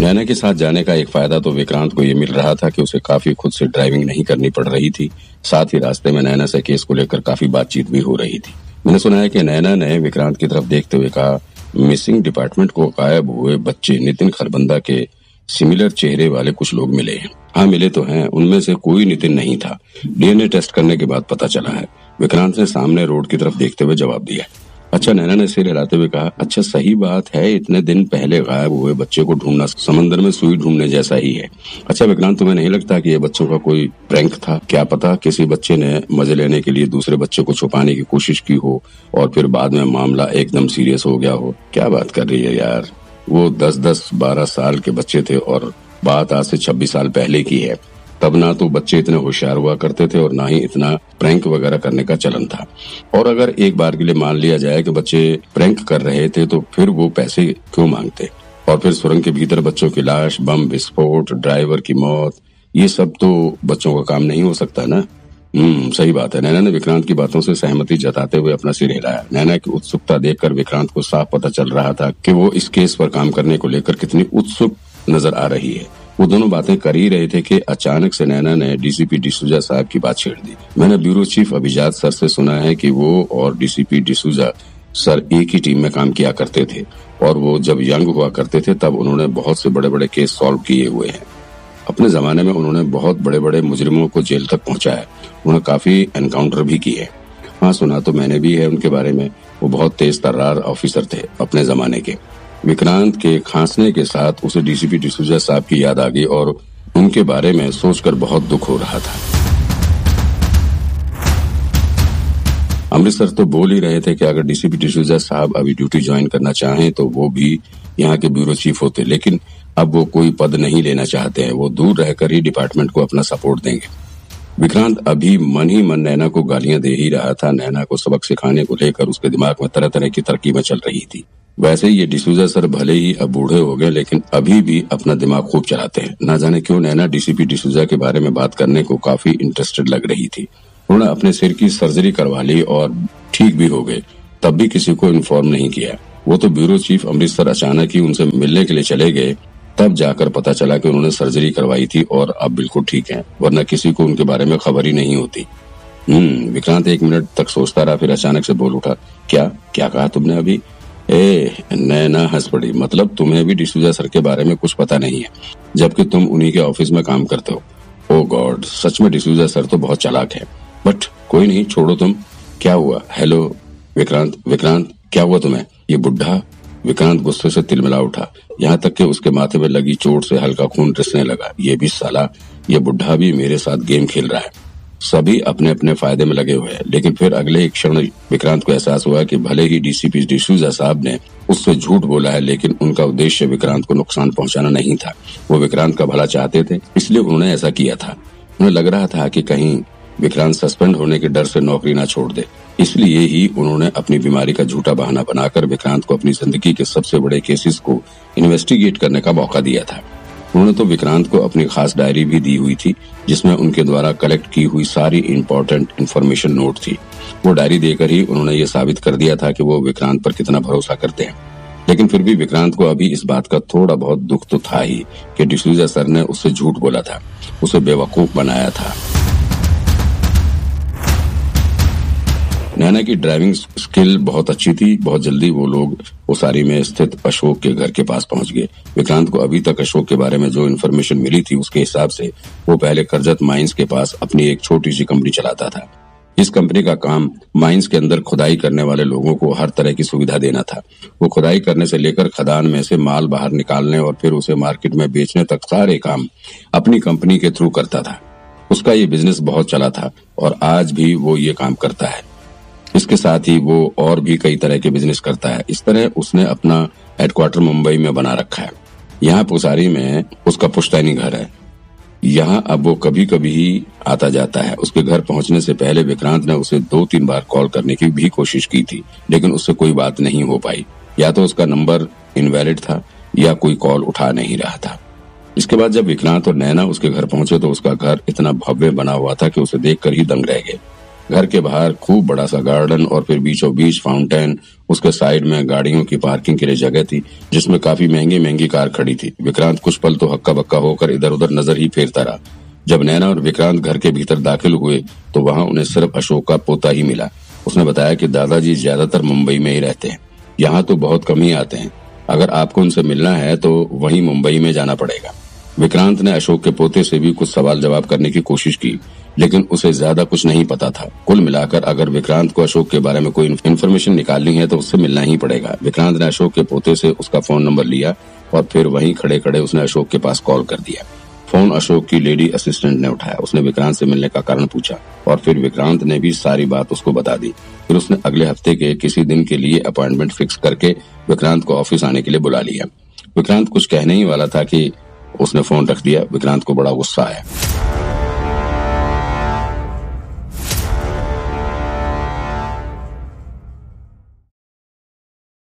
नैना के साथ जाने का एक फ़ायदा तो विक्रांत को ये मिल रहा था कि उसे काफ़ी खुद से ड्राइविंग नहीं करनी पड़ रही थी। साथ ही रास्ते में नैना से केस को लेकर काफ़ी बातचीत भी हो रही थी। मैंने सुना है कि नैना ने विक्रांत की तरफ़ देखते हुए कहा, मिसिंग डिपार्टमेंट को गायब हुए बच्चे नितिन खरबंदा के सिमिलर चेहरे वाले कुछ लोग मिले हैं। हाँ मिले तो हैं, उनमें से कोई नितिन नहीं था। डीएनए टेस्ट करने के बाद पता चला है। विक्रांत ने सामने रोड की तरफ़ देखते हुए जवाब दिया अच्छा नैना ने सिर हिलाते हुए कहा अच्छा सही बात है, इतने दिन पहले गायब हुए बच्चे को ढूंढना, समंदर में सुई ढूँढने जैसा ही है। अच्छा विक्रांत, तुम्हें नहीं लगता कि ये बच्चों का कोई प्रैंक था? क्या पता किसी बच्चे ने मज़े लेने के लिए दूसरे बच्चे को छुपाने की कोशिश की हो, और फिर बाद में मामला एकदम सीरियस हो गया हो? क्या बात कर रही है यार? वो दस दस बारह साल के बच्चे थे, और बात आज से छब्बीस साल पहले की है। तब ना तो बच्चे इतने होशियार हुआ करते थे और ना ही इतना प्रैंक वगैरह करने का चलन था। और अगर एक बार के लिए मान लिया जाए कि बच्चे प्रैंक कर रहे थे तो फिर वो पैसे क्यों मांगते? और फिर सुरंग के भीतर बच्चों की लाश, बम, विस्फोट, ड्राइवर की मौत, ये सब तो बच्चों का काम नहीं हो सकता ना? हम्म सही बात है। नैना ने विक्रांत की बातों से सहमति जताते हुए अपना सिर हिलाया। नैना की उत्सुकता देखकर विक्रांत को साफ़ पता चल रहा था कि वो इस केस पर काम करने को लेकर कितनी उत्सुक नज़र आ रही है। वो दोनों बातें कर ही रहे थे कि अचानक से नैना ने डीसीपी डिसूजा साहब की बात छेड़ दी। मैंने ब्यूरो चीफ अभिजात सर से सुना है कि वो और डीसीपी डिसूजा सर एक ही टीम में काम किया करते थे और वो जब यंग हुआ करते थे तब उन्होंने बहुत से बड़े बड़े केस सॉल्व किए हुए हैं। अपने जमाने में उन्होंने बहुत बड़े बड़े मुजरिमों को जेल तक पहुँचाया। उन्होंने काफ़ी एनकाउंटर भी किए। हाँ सुना तो मैंने भी है उनके बारे में। वो बहुत तेज तर्रार ऑफिसर थे अपने जमाने के। विक्रांत के खांसने के साथ उसे डीसीपी डिसूजा साहब की याद आ गई और उनके बारे में सोचकर बहुत दुख हो रहा था। अमृतसर तो बोल ही रहे थे कि अगर डीसीपी डिसूजा साहब अभी ड्यूटी ज्वाइन करना चाहें तो वो भी यहाँ के ब्यूरो चीफ होते, लेकिन अब वो कोई पद नहीं लेना चाहते हैं। वो दूर रहकर ही डिपार्टमेंट को अपना सपोर्ट देंगे। विक्रांत अभी मन ही मन नैना को गालियाँ दे ही रहा था। नैना को सबक सिखाने को लेकर उसके दिमाग में तरह तरह की तरकीबें चल रही थी। वैसे ये डिसूजा सर भले ही अब बूढ़े हो गए, लेकिन अभी भी अपना दिमाग खूब चलाते हैं। ना जाने क्यों नैना डीसीपी डिसूजा के बारे में बात करने को काफ़ी इंटरेस्टेड लग रही थी। उन्होंने अपने सिर की सर्जरी करवा ली और ठीक भी हो गए। तब भी किसी को इन्फॉर्म नहीं किया। वो तो ब्यूरो चीफ अमृतसर अचानक ही उनसे मिलने के लिए चले गए। तब जाकर पता चला कि उन्होंने सर्जरी करवाई थी और अब बिल्कुल ठीक हैं, वरना किसी को उनके बारे में खबर ही नहीं होती। हम्म विक्रांत एक मिनट तक सोचता रहा, फिर अचानक से बोल उठा, क्या? क्या कहा तुमने अभी? ए, नैना हंस पड़ी मतलब तुम्हें भी डिसूजा सर के बारे में कुछ पता नहीं है, जबकि तुम उन्हीं के ऑफ़िस में काम करते हो। ओ गॉड, सच में डिसूजा सर तो बहुत चलाक है। बट कोई नहीं, छोड़ो तुम। क्या हुआ? हेलो, विक्रांत विक्रांत, क्या हुआ तुम्हें? ये बुढ़ा? विक्रांत गुस्से से तिलमिला उठा। यहाँ तक कि उसके माथे में लगी चोट से हल्का खून रिसने लगा। ये भी साला, ये बुढ़ा भी मेरे साथ गेम खेल रहा है। सभी अपने अपने फ़ायदे में लगे हुए हैं। लेकिन फिर अगले एक क्षण विक्रांत को एहसास हुआ कि भले ही डीसीपी डिसूजा साहब ने उससे झूठ बोला है, लेकिन उनका उद्देश्य विक्रांत को नुकसान पहुंचाना नहीं था। वो विक्रांत का भला चाहते थे, इसलिए उन्होंने ऐसा किया था। उन्हें लग रहा था कि कहीं विक्रांत सस्पेंड होने के डर से नौकरी न छोड़ दे। इसलिए ही उन्होंने अपनी बीमारी का झूठा बहाना बनाकर विक्रांत को अपनी ज़िंदगी के सबसे बड़े केसेस को इन्वेस्टिगेट करने का मौका दिया था। उन्होंने तो विक्रांत को अपनी खास डायरी भी दी हुई थी, जिसमें उनके द्वारा कलेक्ट की हुई सारी इम्पोर्टेंट इन्फॉर्मेशन नोट थी। वो डायरी देकर ही उन्होंने ये साबित कर दिया था कि वो विक्रांत पर कितना भरोसा करते हैं। लेकिन फिर भी विक्रांत को अभी इस बात का थोड़ा बहुत दुख तो था ही कि डिसूजा सर ने उससे झूठ बोला था, उसे बेवकूफ़ बनाया था। नैना की ड्राइविंग स्किल बहुत अच्छी थी, बहुत जल्दी वो लोग उसारी में स्थित अशोक के घर के पास पहुँच गए। विक्रांत को अभी तक अशोक के बारे में जो इन्फॉर्मेशन मिली थी, उसके हिसाब से वो पहले करजत माइंस के पास अपनी एक छोटी सी कंपनी चलाता था। इस कंपनी का काम माइंस के अंदर खुदाई करने वाले लोगों को हर तरह की सुविधा देना था। वो खुदाई करने से लेकर खदान में से माल बाहर निकालने और फिर उसे मार्केट में बेचने तक सारे काम अपनी कंपनी के थ्रू करता था। उसका ये बिज़नेस बहुत चला था और आज भी वो ये काम करता है। इसके साथ ही वो और भी कई तरह के बिज़नेस करता है। इस तरह उसने अपना हेडक्वार्टर मुंबई में बना रखा है। यहाँ पुसारी में उसका पुश्तैनी घर है। यहाँ अब वो कभी कभी ही आता जाता है। उसके घर पहुँचने से पहले विक्रांत ने उसे दो तीन बार कॉल करने की भी कोशिश की थी, लेकिन उससे कोई बात नहीं हो पाई। या तो उसका नंबर इनवैलिड था, या कोई कॉल उठा नहीं रहा था। इसके बाद जब विक्रांत और नैना उसके घर पहुँचे तो उसका घर इतना भव्य बना हुआ था कि उसे देखकर ही दंग रह गए। घर के बाहर खूब बड़ा सा गार्डन और फिर बीचों बीच फाउंटेन, उसके साइड में गाड़ियों की पार्किंग के लिए जगह थी, जिसमें काफ़ी महँगी महँगी कार खड़ी थी। विक्रांत कुछ पल तो हक्का बक्का होकर इधर उधर नज़र ही फेरता रहा। जब नैना और विक्रांत घर के भीतर दाखिल हुए तो वहाँ उन्हें सिर्फ़ अशोक का पोता ही मिला। उसने बताया कि दादाजी ज़्यादातर मुंबई में ही रहते हैं। यहाँ तो बहुत कम ही आते हैं। अगर आपको उनसे मिलना है तो वहीं मुंबई में जाना पड़ेगा। विक्रांत ने अशोक के पोते से भी कुछ सवाल जवाब करने की कोशिश की, लेकिन उसे ज़्यादा कुछ नहीं पता था। कुल मिलाकर अगर विक्रांत को अशोक के बारे में कोई इन्फॉर्मेशन निकालनी है तो उससे मिलना ही पड़ेगा। विक्रांत ने अशोक के पोते से उसका फ़ोन नंबर लिया और फिर वहीं खड़े खड़े उसने अशोक के पास कॉल कर दिया। फ़ोन अशोक की लेडी असिस्टेंट ने उठाया। उसने विक्रांत से मिलने का कारण पूछा और फिर विक्रांत ने भी सारी बात उसको बता दी। फिर उसने अगले हफ़्ते के किसी दिन के लिए अपॉइंटमेंट फिक्स करके विक्रांत को ऑफ़िस आने के लिए बुला लिया। विक्रांत कुछ कहने ही वाला था कि उसने फ़ोन रख दिया विक्रांत को बड़ा गुस्सा आया।